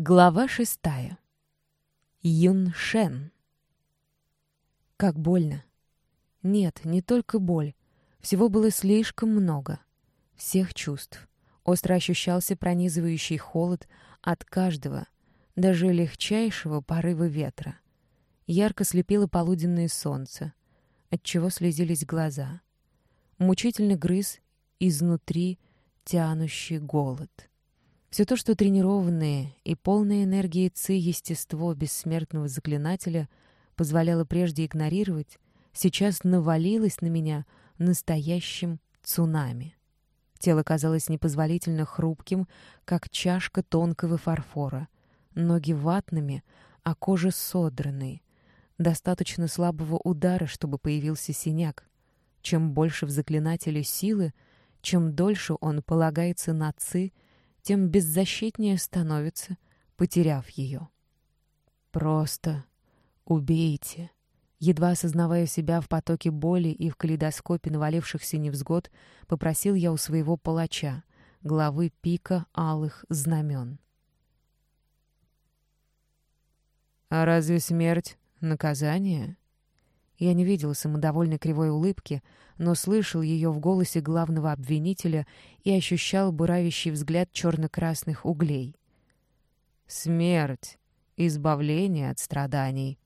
Глава шестая. Юн Шен. Как больно. Нет, не только боль. Всего было слишком много. Всех чувств. Остро ощущался пронизывающий холод от каждого, даже легчайшего порыва ветра. Ярко слепило полуденное солнце, отчего слезились глаза. Мучительно грыз изнутри тянущий голод. Все то, что тренированное и полное энергии ци естество бессмертного заклинателя позволяло прежде игнорировать, сейчас навалилось на меня настоящим цунами. Тело казалось непозволительно хрупким, как чашка тонкого фарфора. Ноги ватными, а кожа содранной. Достаточно слабого удара, чтобы появился синяк. Чем больше в заклинателе силы, чем дольше он полагается на ци — тем беззащитнее становится, потеряв ее. Просто убейте. Едва осознавая себя в потоке боли и в калейдоскопе навалившихся невзгод, попросил я у своего палача, главы пика алых знамен. «А разве смерть — наказание?» Я не видел самодовольной кривой улыбки, но слышал ее в голосе главного обвинителя и ощущал буравящий взгляд черно-красных углей. Смерть, избавление от страданий,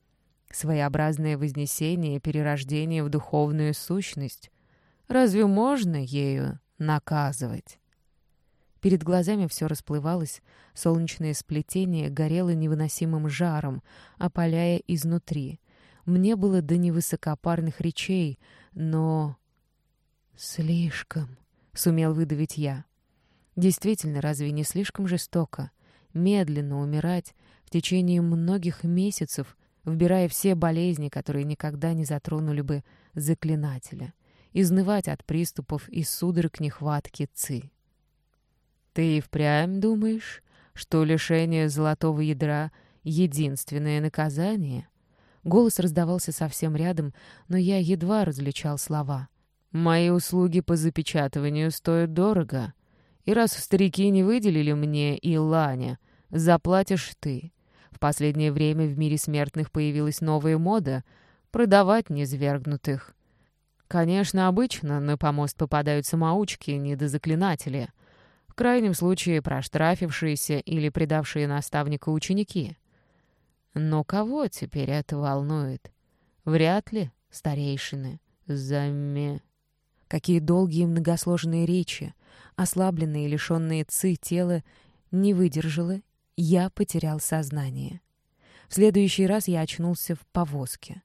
своеобразное вознесение перерождение в духовную сущность. Разве можно ею наказывать? Перед глазами все расплывалось, солнечное сплетение горело невыносимым жаром, опаляя изнутри. Мне было до невысокопарных речей, но «Слишком», — сумел выдавить я. Действительно, разве не слишком жестоко? Медленно умирать в течение многих месяцев, вбирая все болезни, которые никогда не затронули бы заклинателя, изнывать от приступов и судорог нехватки ци. «Ты и впрямь думаешь, что лишение золотого ядра — единственное наказание?» Голос раздавался совсем рядом, но я едва различал слова — Мои услуги по запечатыванию стоят дорого. И раз старики не выделили мне и Ланя, заплатишь ты. В последнее время в мире смертных появилась новая мода — продавать низвергнутых. Конечно, обычно на помост попадают самоучки, недозаклинатели. В крайнем случае проштрафившиеся или предавшие наставника ученики. Но кого теперь это волнует? Вряд ли старейшины. Заме... Какие долгие многосложные речи, ослабленные и лишенные ци тела, не выдержало, я потерял сознание. В следующий раз я очнулся в повозке.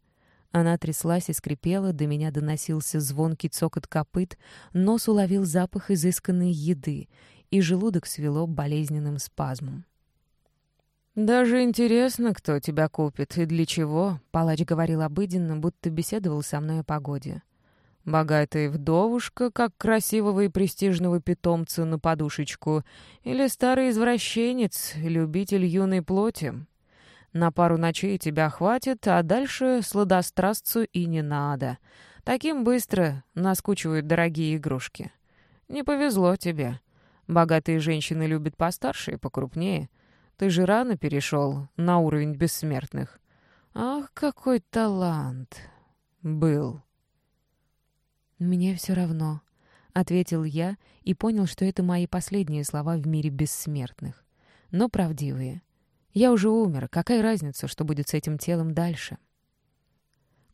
Она тряслась и скрипела, до меня доносился звонкий цокот копыт, нос уловил запах изысканной еды, и желудок свело болезненным спазмом. «Даже интересно, кто тебя купит и для чего», — палач говорил обыденно, будто беседовал со мной о погоде. Богатая вдовушка, как красивого и престижного питомца на подушечку, или старый извращенец, любитель юной плоти. На пару ночей тебя хватит, а дальше сладострастцу и не надо. Таким быстро наскучивают дорогие игрушки. Не повезло тебе. Богатые женщины любят постарше и покрупнее. Ты же рано перешел на уровень бессмертных. Ах, какой талант был. «Мне все равно», — ответил я и понял, что это мои последние слова в мире бессмертных. Но правдивые. Я уже умер, какая разница, что будет с этим телом дальше?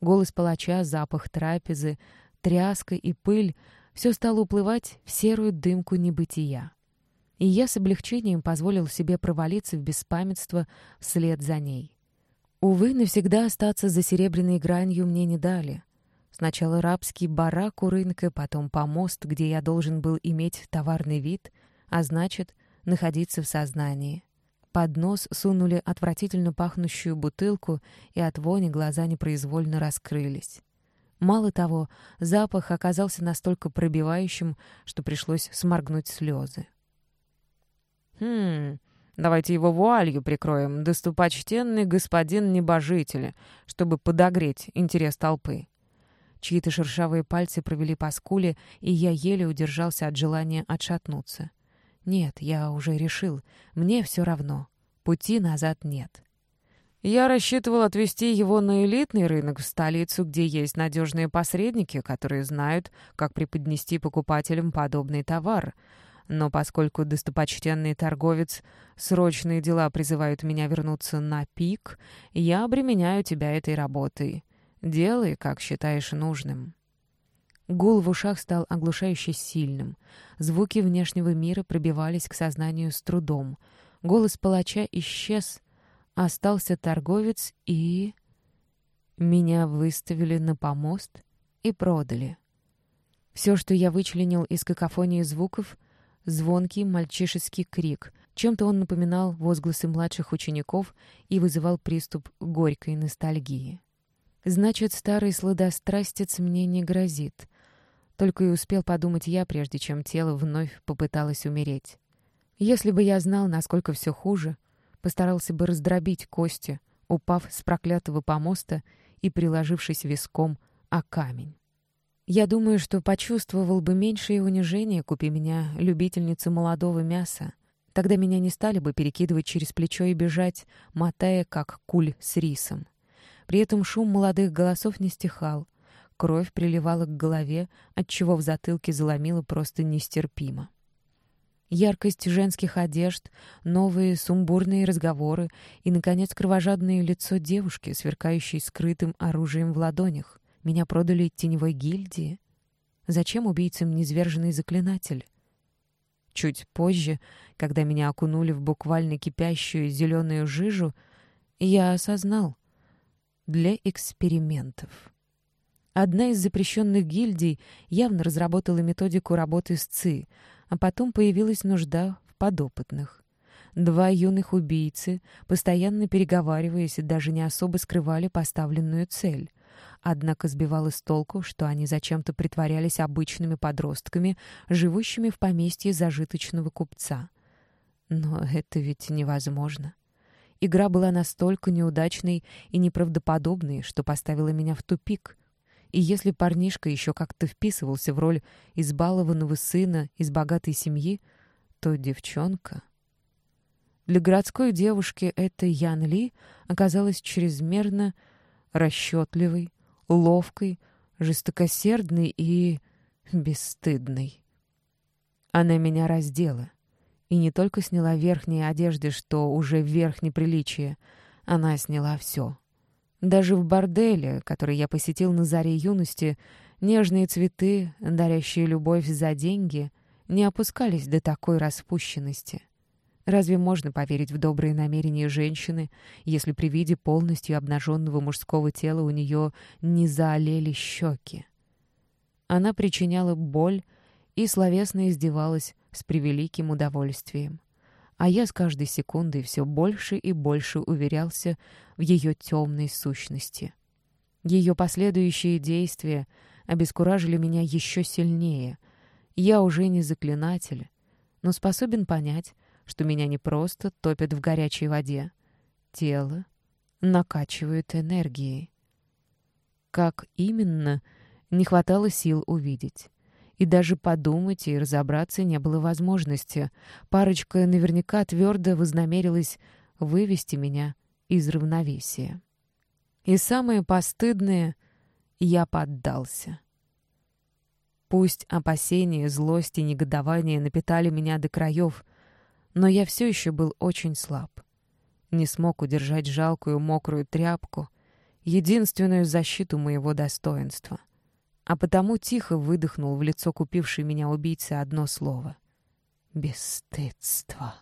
Голос палача, запах трапезы, тряска и пыль — все стало уплывать в серую дымку небытия. И я с облегчением позволил себе провалиться в беспамятство вслед за ней. Увы, навсегда остаться за серебряной гранью мне не дали — Сначала рабский барак у рынка, потом помост, где я должен был иметь товарный вид, а значит, находиться в сознании. Под нос сунули отвратительно пахнущую бутылку, и от вони глаза непроизвольно раскрылись. Мало того, запах оказался настолько пробивающим, что пришлось сморгнуть слезы. «Хм, давайте его вуалью прикроем, достопочтенный господин небожитель, чтобы подогреть интерес толпы». Чьи-то шершавые пальцы провели по скуле, и я еле удержался от желания отшатнуться. Нет, я уже решил. Мне все равно. Пути назад нет. Я рассчитывал отвезти его на элитный рынок в столицу, где есть надежные посредники, которые знают, как преподнести покупателям подобный товар. Но поскольку достопочтенный торговец срочные дела призывают меня вернуться на пик, я обременяю тебя этой работой. Делай, как считаешь нужным». Гул в ушах стал оглушающе сильным. Звуки внешнего мира пробивались к сознанию с трудом. Голос палача исчез, остался торговец и... Меня выставили на помост и продали. Все, что я вычленил из какофонии звуков — звонкий мальчишеский крик. Чем-то он напоминал возгласы младших учеников и вызывал приступ горькой ностальгии. Значит, старый сладострастец мне не грозит. Только и успел подумать я, прежде чем тело вновь попыталось умереть. Если бы я знал, насколько все хуже, постарался бы раздробить кости, упав с проклятого помоста и приложившись виском о камень. Я думаю, что почувствовал бы меньшее унижение, купи меня любительницу молодого мяса. Тогда меня не стали бы перекидывать через плечо и бежать, мотая, как куль с рисом. При этом шум молодых голосов не стихал. Кровь приливала к голове, отчего в затылке заломило просто нестерпимо. Яркость женских одежд, новые сумбурные разговоры и, наконец, кровожадное лицо девушки, сверкающей скрытым оружием в ладонях. Меня продали теневой гильдии. Зачем убийцам низверженный заклинатель? Чуть позже, когда меня окунули в буквально кипящую зеленую жижу, я осознал — для экспериментов. Одна из запрещенных гильдий явно разработала методику работы с ЦИ, а потом появилась нужда в подопытных. Два юных убийцы, постоянно переговариваясь, даже не особо скрывали поставленную цель. Однако сбивало с толку, что они зачем-то притворялись обычными подростками, живущими в поместье зажиточного купца. Но это ведь невозможно. Игра была настолько неудачной и неправдоподобной, что поставила меня в тупик — и если парнишка еще как-то вписывался в роль избалованного сына из богатой семьи, то девчонка... Для городской девушки эта Ян Ли оказалась чрезмерно расчетливой, ловкой, жестокосердной и бесстыдной. Она меня раздела. И не только сняла верхние одежды, что уже верх неприличия, она сняла все. Даже в борделе, который я посетил на заре юности, нежные цветы, дарящие любовь за деньги, не опускались до такой распущенности. Разве можно поверить в добрые намерения женщины, если при виде полностью обнаженного мужского тела у нее не заолели щеки? Она причиняла боль и словесно издевалась с превеликим удовольствием а я с каждой секундой все больше и больше уверялся в ее темной сущности. Ее последующие действия обескуражили меня еще сильнее. Я уже не заклинатель, но способен понять, что меня не просто топят в горячей воде. Тело накачивают энергией. Как именно, не хватало сил увидеть и даже подумать и разобраться не было возможности. Парочка наверняка твердо вознамерилась вывести меня из равновесия. И самое постыдное — я поддался. Пусть опасения, злость и негодование напитали меня до краев, но я все еще был очень слаб. Не смог удержать жалкую мокрую тряпку, единственную защиту моего достоинства — а потому тихо выдохнул в лицо купившей меня убийцы одно слово — бесстыдство.